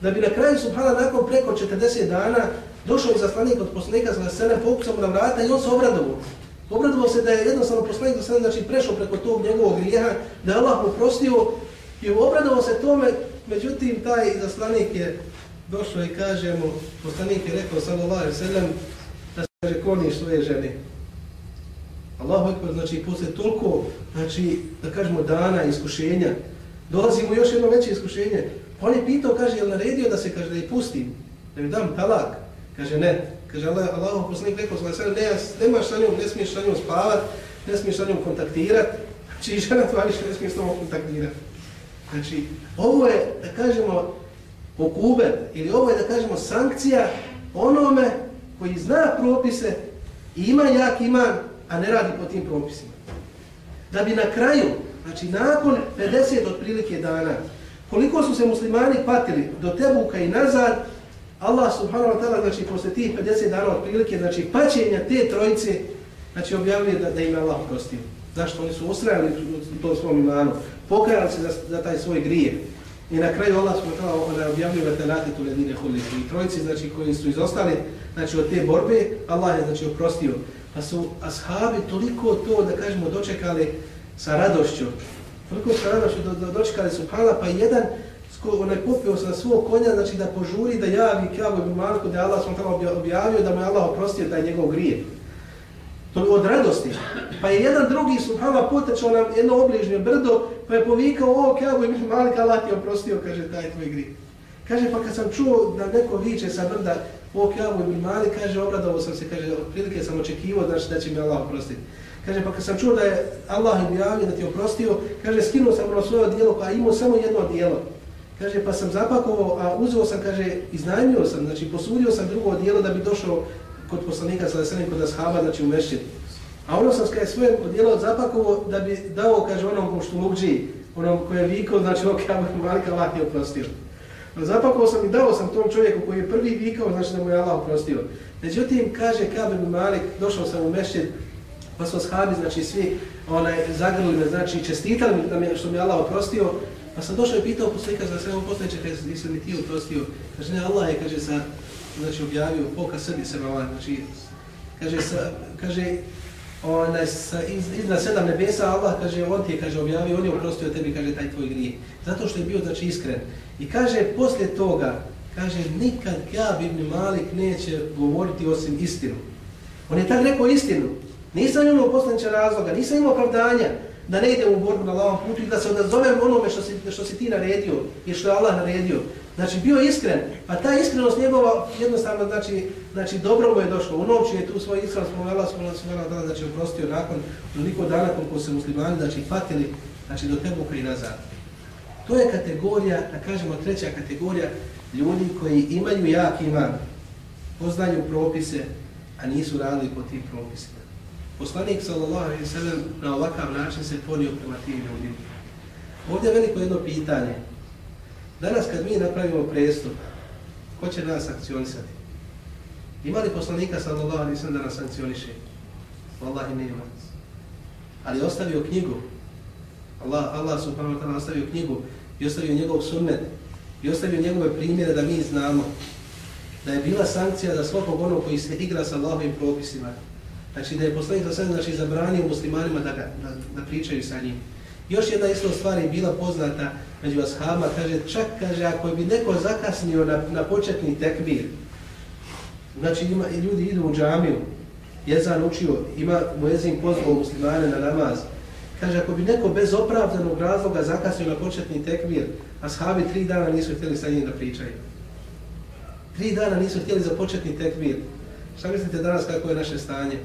Da bi na kraju Subhana nakon preko 40 dana došao i zaslanik od poslanika sa sene, pokucao na vrata i on se obradovao. Obradovao se da je jednostavno poslanik do sada znači, prešao preko tog njegovog grijeha, da je Allah mu prostio i obradovao se tome, međutim taj zaslanik je došao i kaže mu, poslanik je rekao sallallahu alaihi sallam, da se rekoni svoje žene. Allahu ekber, znači posle toliko, znači da kažemo dana iskušenja, dolazi mu još jedno veće iskušenje. Pa on je pitao, kaže, je li naredio da se kaže da je pustim, da mi dam talak? Kaže ne, Kaže Allah, Allah poslanik rekao sa sve, ne, nemaš sa njom, ne smiješ sa njom spavat, ne smiješ sa njom kontaktirat, znači žena tvoja više ne smiješ s njom kontaktirat. Znači, ovo je, da kažemo, pokubet, ili ovo je, da kažemo, sankcija onome koji zna propise i ima jak iman, a ne radi po tim propisima. Da bi na kraju, znači nakon 50 otprilike dana, koliko su se muslimani patili do Tebuka i nazad, Allah subhanahu wa ta'ala, znači, posle tih 50 dana od prilike, znači, paćenja te trojice, znači, objavljuje da, da im Allah prostio. Zašto? Oni su ustrajali u tom svom imanu, pokajali se za, za taj svoj grije. I na kraju Allah subhanahu wa ta'ala ono, objavljuje da te tu ledine huliku. I trojici, znači, koji su izostali, znači, od te borbe, Allah je, znači, oprostio. Pa su ashabi toliko to, da kažemo, dočekali sa radošću. Toliko sa radošću do, do, dočekali pala pa jedan, onaj popio se na svog konja, znači da požuri, da javi Kjavu i Marku, da je Allah sam tamo objavio, da mu je Allah oprostio taj njegov grije. To je od radosti. Pa je jedan drugi subhava potečao nam jedno obližnje brdo, pa je povikao, o Kjavu i Malik, Allah ti je oprostio, kaže, taj tvoj grije. Kaže, pa kad sam čuo da neko viče sa brda, o Kjavu i Malik, kaže, obradovao sam se, kaže, otprilike sam očekivao znači, da će mi Allah oprostiti. Kaže, pa kad sam čuo da je Allah objavio da ti je oprostio, kaže, skinuo sam ono svoje dijelo, pa imao samo jedno dijelo. Kaže, pa sam zapakovao, a uzeo sam, kaže, iznajmio sam, znači posudio sam drugo odijelo da bi došao kod poslanika sa lesenim kod Ashaba, znači u mešćin. A ono sam kaže, svoje od zapakovao da bi dao, kaže, onom što lukđi, onom koji je vikao, znači ovo kada Malika Allah je oprostio. Zapakovao sam i dao sam tom čovjeku koji je prvi vikao, znači da mu je Allah oprostio. Međutim, kaže Kabe Malik, došao sam u mešćin, pa su ashabi, znači svi onaj, zagrli me, znači čestitali da mi, što mi je Allah oprostio, Pa sam došao i pitao poslika za sve ovo postojeće, kaže, nisam ni ti uprostio. Kaže, ne, Allah je, kaže, sa, znači, objavio, poka srbi se malo, znači, kaže, sa, kaže, onaj, sa, iz, iznad sedam nebesa, Allah, kaže, on ti je, kaže, objavio, on je uprostio tebi, kaže, taj tvoj grije. Zato što je bio, znači, iskren. I kaže, poslije toga, kaže, nikad Gab ibn Malik neće govoriti osim istinu. On je tak rekao istinu. Nisam imao poslanića razloga, nisam imao opravdanja da ne idemo u borbu na lavom putu i da se odazovemo onome što si, što si ti naredio i što je Allah naredio. Znači, bio iskren, a ta iskrenost njegova jednostavno, znači, znači dobro mu je došlo. U noći je tu svoj iskren smo spomenula, spomenula, znači, oprostio nakon toliko dana koliko se muslimani, znači, patili, znači, do Tebuka i nazad. To je kategorija, da kažemo treća kategorija, ljudi koji imaju jak iman, poznaju propise, a nisu radili po tim propisima. Poslanik sallallahu alejhi ve sellem na ovakav način se ponio prema tim ljudima. Ovdje je veliko jedno pitanje. Danas kad mi napravimo prestup, ko će nas sankcionisati? Ima li poslanika sallallahu alejhi ve sellem da nas sankcioniše? Wallahi nema. Ali ostavio knjigu. Allah, Allah subhanahu wa ta'ala ostavio knjigu i ostavio njegov sunnet i ostavio njegove primjere da mi znamo da je bila sankcija za svakog onog koji se igra sa Allahovim propisima. Znači da je poslanik sa sve znači, zabranio muslimanima da, ga, da, da pričaju sa njim. Još jedna isto stvar je bila poznata među ashabima, kaže, čak kaže, ako bi neko zakasnio na, na početni tekbir, znači ima, ljudi idu u džamiju, jezan učio, ima muezin pozvao muslimane na namaz, kaže, ako bi neko bez opravdanog razloga zakasnio na početni tekbir, ashabi tri dana nisu htjeli sa njim da pričaju. Tri dana nisu htjeli za početni tekbir. Šta mislite danas kako je naše stanje?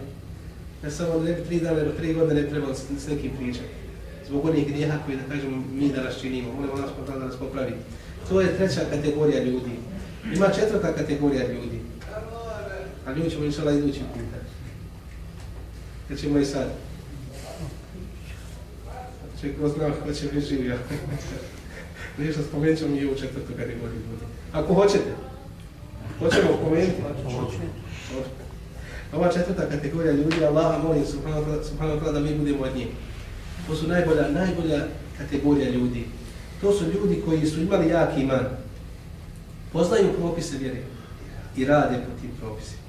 Ne samo ne bi tri dana, nego tri godine ne trebalo s, s nekim pričati. Zbog onih grijeha koji, da kažemo, mi da nas činimo. Molimo nas da nas popravi. To je treća kategorija ljudi. Ima četvrta kategorija ljudi. A ljudi ćemo inšala idući puta. Kad ćemo i sad. Če ko zna ko će biti živio. Nešto spomenut ćemo i u četvrtu kategoriju ljudi. Ako hoćete. Hoćemo spomenuti? Hoćemo. Ova četvrta kategorija ljudi, Allah molim subhanahu wa ta'ala da mi budemo od njih. To su najbolja, najbolja kategorija ljudi. To su ljudi koji su imali jak iman, poznaju propise vjere i rade po tim propisima.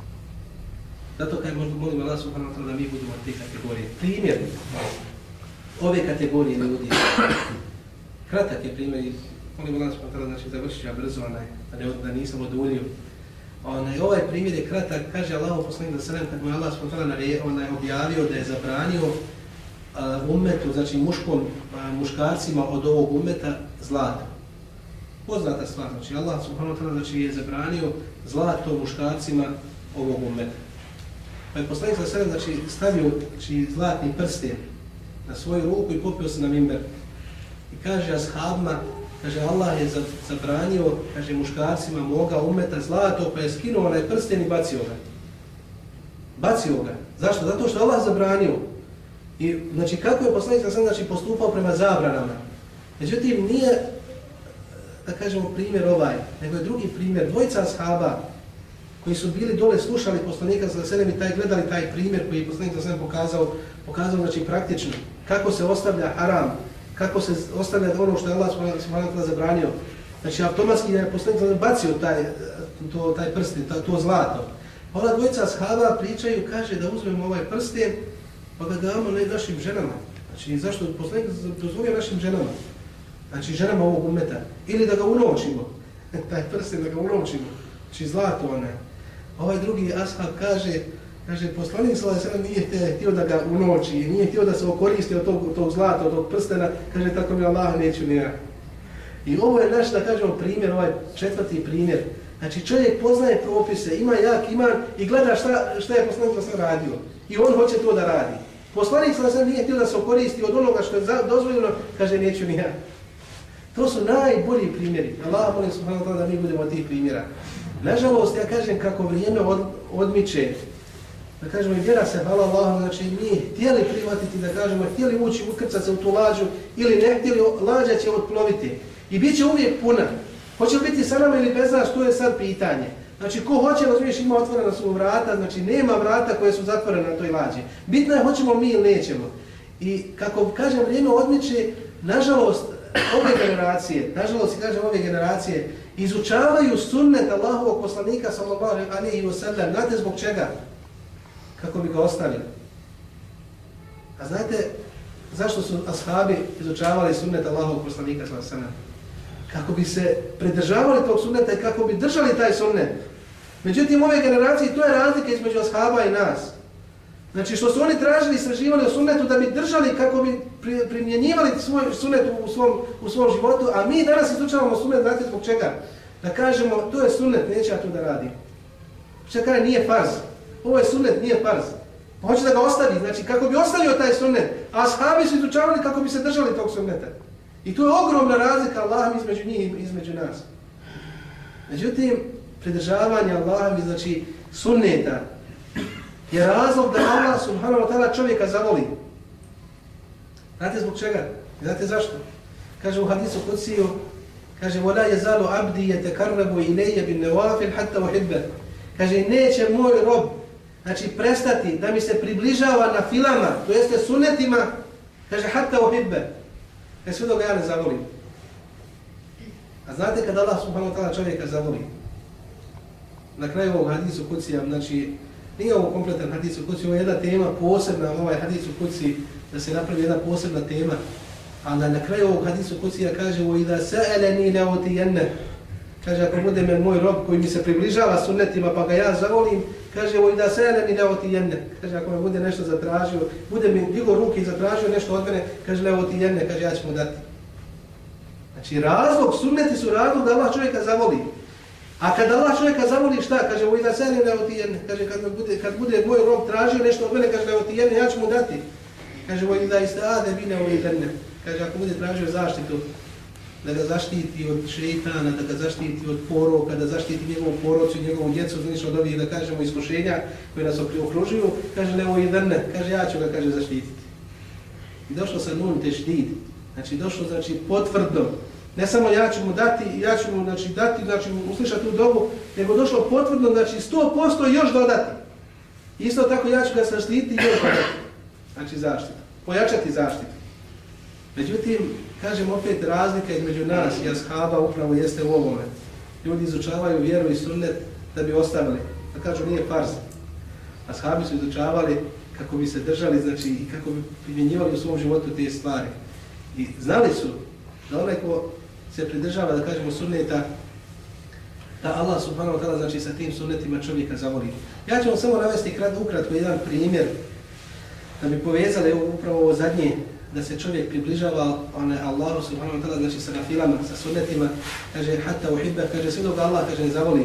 Zato kaj možda molim Allah subhanahu wa ta'ala da mi budemo od te kategorije. Primjer ove kategorije ljudi. Kratak je primjer i molim Allah subhanahu wa ta'ala znači završit ću brzo onaj, da, ne, da nisam oduljio. Onaj, ovaj primjer je kratak, kaže Allah poslanik da sredem, kad mu je Allah spontana onaj, objavio da je zabranio uh, umetu, znači muškom, uh, muškarcima od ovog umeta zlata. Poznata stvar, znači Allah subhanahu wa ta'ala znači, je zabranio zlato muškarcima ovog umeta. Pa je poslanik sa sredem znači, stavio znači, zlatni prsten na svoju ruku i popio se na mimber. I kaže ashabima, Kaže, Allah je zabranio, kaže, muškarcima moga umeta zlato, pa je skinuo onaj prsten i bacio ga. Bacio ga. Zašto? Zato što Allah zabranio. I, znači, kako je poslanik sam, znači, postupao prema zabranama? Međutim, nije, da kažemo, primjer ovaj, nego je drugi primjer. Dvojca ashaba koji su bili dole, slušali poslanika za selem i taj, gledali taj primjer koji je poslanik za selem pokazao, pokazao, znači, praktično, kako se ostavlja haram, kako se ostavlja ono što je Allah subhanahu zabranio. Znači, automatski je poslanik bacio taj, to, taj prsten, ta, to zlato. Ona dvojica shaba pričaju, kaže da uzmemo ovaj prsten, pa da damo ne našim ženama. Znači, zašto poslanik dozvolio našim ženama? Znači, ženama ovog umeta. Ili da ga unovčimo. taj prsten da ga unovčimo. Znači, zlato one. Ovaj drugi ashab kaže, Kaže, poslanik sallallahu alejhi ve nije htio da ga unoči, nije htio da se okoristi od tog, tog zlata, od tog prstena, kaže, tako mi Allah neću nija. I ovo je naš, da kažemo, primjer, ovaj četvrti primjer. Znači, čovjek poznaje propise, ima jak iman i gleda šta, šta je poslanik sallallahu radio. I on hoće to da radi. Poslanik sallallahu nije htio da se okoristi od onoga što je dozvoljeno, kaže, neću nija. To su najbolji primjeri. Allah molim subhanahu da mi budemo od tih primjera. Nažalost, ja kažem kako vrijeme od, odmiče, da kažemo i vjera se, hvala Allah, znači mi htjeli prihvatiti, da kažemo, htjeli ući, ukrcati se u tu lađu ili ne htjeli, lađa će otploviti. I bit će uvijek puna. Hoće li biti sa nama ili bez nas, to je sad pitanje. Znači, ko hoće, razumiješ, ima otvorena su vrata, znači nema vrata koje su zatvorene na toj lađi. Bitno je, hoćemo mi ili nećemo. I kako kažem, vrijeme odmiče, nažalost, ove generacije, nažalost, kažem, ove generacije, izučavaju sunnet Allahovog poslanika, sallallahu alaihi wa sallam, znate zbog čega? Kako bi ga ostavili. A znate zašto su ashabi izučavali sunnet Allahovog poslanika s.a.v. Kako bi se pridržavali tog sunneta i kako bi držali taj sunnet. Međutim, ove generacije, to je razlika između ashaba i nas. Znači što su oni tražili i sraživali o sunnetu da bi držali kako bi primjenjivali svoj sunnet u svom, u svom životu, a mi danas izučavamo sunnet, znate zbog čega? Da kažemo, to je sunnet, neće ja to da radim. Čekaj, nije farz Ovo je sunnet, nije farz. Pa hoće da ga ostavi, znači kako bi ostavio taj sunnet, a sahabi su izučavali kako bi se držali tog sunneta. I to je ogromna razlika Allahom između njih i između nas. Međutim, pridržavanje Allahom, znači sunneta, je razlog da Allah subhanahu wa ta'ala čovjeka zavoli. Znate zbog čega? Znate zašto? Kaže u hadisu Kudsiju, kaže وَلَا يَزَالُ عَبْدِي يَتَكَرَّبُ إِلَيَّ بِالنَّوَافِلْ حَتَّ وَحِبَّ Kaže, neće moj rob znači prestati da mi se približava na filama, to jeste sunetima, kaže, hatta وَحِبَّ Kaže, sve dok ja ne zavolim. A znate kad Allah subhanahu wa ta'ala čovjeka zavoli? Na kraju ovog hadisu Kudsija, znači, Nije ovo kompletan hadis u kuci, ovo je jedna tema posebna, ovaj hadis u kuci, da se napravi jedna posebna tema. A na, na kraju ovog hadisu u kuci ja kaže, o ida sa'alani la utiyanna. Kaže, ako bude me moj rob koji mi se približava sunnetima pa ga ja zavolim, kaže, o ida sa'alani ti jenne. Kaže, ako me bude nešto zatražio, bude mi digo ruke i zatražio nešto od mene, kaže, leo ti jenne, kaže, ja ću mu dati. Znači, razlog, sunneti su razlog da Allah čovjeka zavoli. A kada Allah čovjeka zavoli šta? Kaže, ovo ida sene ne jenne. Kaže, kad bude, kad bude moj rob tražio nešto od mene, kaže, leo ti jenne, ja ću mu dati. Kaže, ovo ida istade bine ovo jenne. Kaže, ako bude tražio zaštitu, da ga zaštiti od šeitana, da ga zaštiti od poroka, da zaštiti njegovu porodcu i njegovu djecu, znači od ovih, da kažemo, iskušenja koje nas okružuju, kaže, ne ovo idene. Kaže, ja ću ga, kaže, zaštititi. I došlo sa nun te štiti. Znači, došlo, znači, potvrdom, Ne samo ja ću mu dati, ja ću mu znači, dati, znači uslišati tu dobu, nego došlo potvrdo, znači 100% još dodati. Isto tako ja ću ga zaštititi i još dodati. Znači zaštita. Pojačati zaštitu. Međutim, kažem opet, razlika između nas i ashaba upravo jeste u ovome. Ljudi izučavaju vjeru i sunnet da bi ostavili. Da kažu nije farz. Ashabi su izučavali kako bi se držali, znači i kako bi primjenjivali u svom životu te stvari. I znali su da onaj ko se pridržava, da kažemo, sunneta, da Allah subhanahu wa ta'ala, znači sa tim sunnetima čovjeka zavoli. Ja ću vam samo navesti krat, ukratko jedan primjer, da bi povezali upravo ovo zadnje, da se čovjek približava one Allahu subhanahu wa ta'ala, znači sa nafilama, sa sunnetima, kaže, hatta uhibba, kaže, sve dok Allah, kaže, ne zavoli.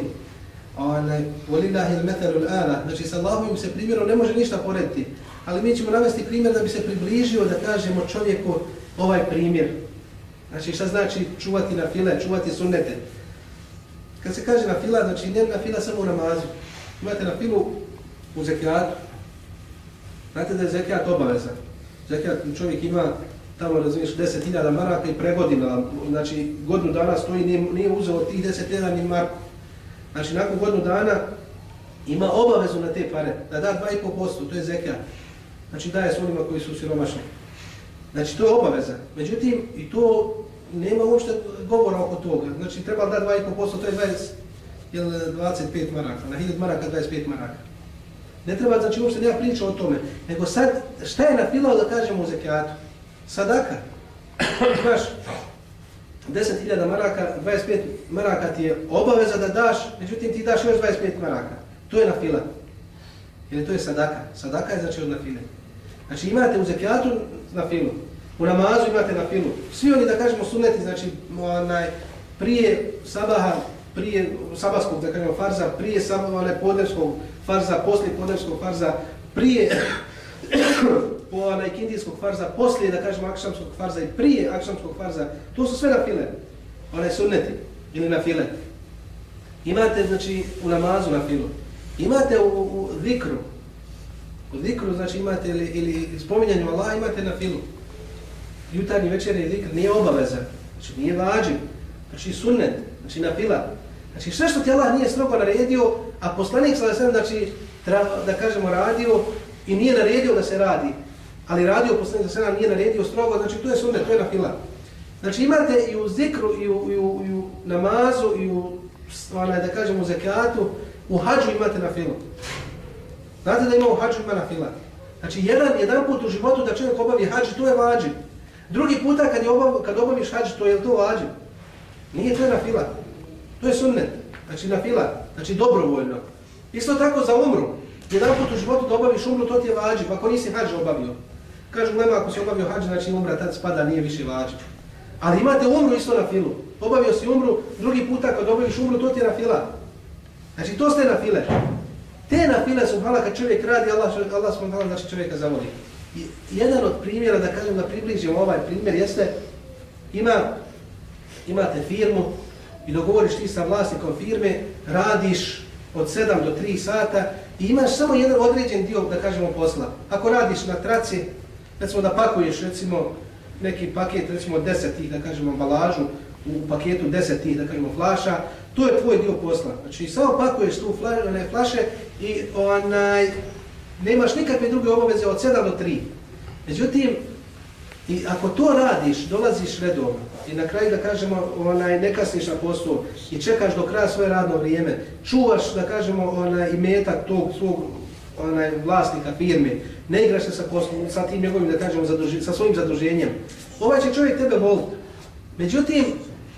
One, volillahi al-metalu al-ala, znači sa Allahom se primjerom ne može ništa porediti, ali mi ćemo navesti primjer da bi se približio, da kažemo čovjeku ovaj primjer, Znači šta znači čuvati na file, čuvati sunnete? Kad se kaže na fila, znači ne na fila samo u namazu. Imate na filu u zekijatu. Znate da je zekijat obavezan. Zekijat čovjek ima tamo, razumiješ, 10.000 maraka i pregodina. Znači godinu dana stoji, nije, nije uzeo tih 10.000 ni marku. Znači nakon godinu dana ima obavezu na te pare, da da 2,5%, to je zekijat. Znači daje s onima koji su siromašni. Znači to je obaveza. Međutim, i to nema uopšte govora oko toga. Znači, treba da 2,5%, to je 20, jel, 25 maraka, na 1000 maraka 25 maraka. Ne treba, znači, uopšte nema priča o tome. Nego sad, šta je napilao da kažemo u zekijatu? Sadaka. Znaš, 10.000 maraka, 25 maraka ti je obaveza da daš, međutim ti daš još 25 maraka. To je na fila. Jer to je sadaka. Sadaka je znači od na file. Znači imate u zekijatu na filu. U namazu imate na filu. Svi oni, da kažemo, sunneti, znači, onaj, prije sabaha, prije sabahskog, da kažemo, farza, prije sabaha, podnevskog farza, poslije podnevskog farza, prije po onaj kindijskog farza, poslije, da kažemo, akšamskog farza i prije akšamskog farza, to su sve na file, onaj sunneti ili na file. Imate, znači, u namazu na filu. Imate u, u zikru. U zikru, znači, imate ili, ili spominjanju Allah, imate na filu jutarnji večerni zikr nije obaveza, znači nije vađiv, znači sunnet, znači na fila. Znači sve što ti Allah nije strogo naredio, a poslanik sa sam znači da kažemo radio i nije naredio da se radi, ali radio poslanik sa sve nije naredio strogo, znači to je sunnet, to je na fila. Znači imate i u zikru, i u, i u, i u namazu, i u, onaj, da kažemo, u zekatu, u hađu imate na filu. Znate da ima u hađu ima na fila. Znači jedan, jedan put u životu da čovjek obavi hađu, to je vađiv. Drugi puta kad, je obav, kad obaviš hađ, to je to vađiv? Nije to je na fila. To je sunnet. Znači na fila. Znači dobrovoljno. Isto tako za umru. jedan put u životu da obaviš umru, to ti je vađib, ako nisi hađ obavio. Kažu, nema, ako si obavio hađ, znači umra tad spada, nije više vađib. Ali imate umru isto na filu. Obavio si umru, drugi puta kad obaviš umru, to ti je na fila. Znači, to ste na file. Te na file su hala kad čovjek radi, Allah, Allah smo hala, znači čovjeka zavodi. I jedan od primjera, da kažem, da približim ovaj primjer, jeste, ima, imate firmu i dogovoriš ti sa vlasnikom firme, radiš od 7 do 3 sata i imaš samo jedan određen dio, da kažemo, posla. Ako radiš na traci, recimo da pakuješ, recimo, neki paket, recimo 10 tih, da kažemo, ambalažu, u paketu 10 tih, da kažemo, flaša, to je tvoj dio posla. Znači, samo pakuješ tu fla, one flaše i onaj, nemaš nikakve druge obaveze od 7 do 3. Međutim, i ako to radiš, dolaziš redovno i na kraju da kažemo onaj ne kasniš na poslu i čekaš do kraja svoje radno vrijeme, čuvaš da kažemo onaj imetak tog svog onaj vlasnika firme, ne igraš se sa poslom, sa tim njegovim da kažemo zaduži, sa svojim zaduženjem. Ovaj će čovjek tebe voliti. Međutim,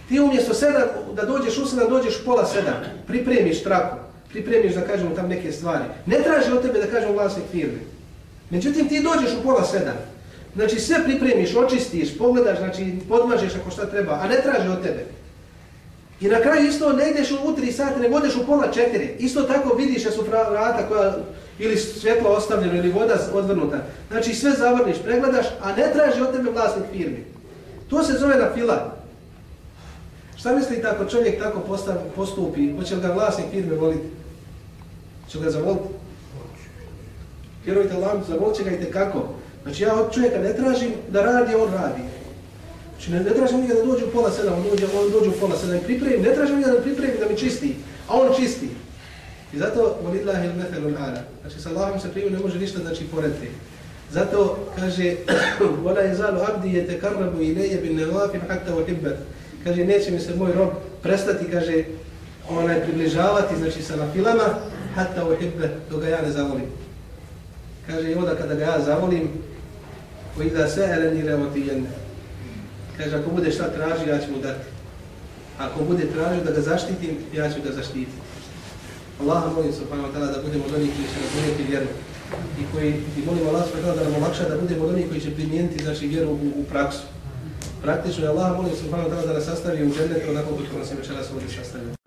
ti umjesto sedam, da dođeš u sedam, dođeš pola sedam, pripremiš traku, pripremiš da kažemo tam neke stvari. Ne traži od tebe da kažemo vlasnik firme. Međutim, ti dođeš u pola sedam. Znači, sve pripremiš, očistiš, pogledaš, znači, podmažeš ako šta treba, a ne traži od tebe. I na kraju isto ne ideš u 3 sata, nego odeš u pola četiri. Isto tako vidiš da su vrata koja ili svjetlo ostavljeno ili voda odvrnuta. Znači, sve zavrniš, pregledaš, a ne traži od tebe vlasnik firme. To se zove na fila. Šta mislite ako čovjek tako postav, postupi, hoće li ga vlasnik firme voliti? Će ga zavoliti? Vjerujte Allah, zavolit će ga i tekako. Znači ja od čovjeka ne tražim da radi, on radi. Znači ne, ne tražim njega da dođe u pola sedam, on dođe, on dođe u pola sedam i pripremi. Ne tražim njega da pripremi da mi čisti, a on čisti. I zato, volillahi il-methelu l'ala. Znači sa Allahom se priju ne može ništa znači porediti. Zato kaže, وَلَا يَزَالُ عَبْدِ يَتَكَرَّبُ إِلَيَ بِالنَّوَافِ حَتَّ وَحِبَّتِ Kaže, neće mi se moj rob prestati, kaže, onaj približavati, znači sa nafilama, hatta uhibbe, dok ga ja ne zavolim. Kaže, i onda kada ga ja zavolim, وَإِذَا سَأَلَنِي لَوَتِيَنَّ Kaže, ako bude šta traži, ja ću mu dati. Ako bude tražio da ga zaštitim, ja ću ga zaštititi. Allah molim subhanahu wa ta'ala da budemo od onih koji će razumijeti vjeru i koji i molim Allah subhanahu wa ta'ala da nam olakša da budemo od onih koji će primijeniti znači vjeru u, u praksu. Praktično je Allah molim subhanahu wa ta'ala da nas sastavi u džennetu onako kako nas je večeras ovdje sastavio.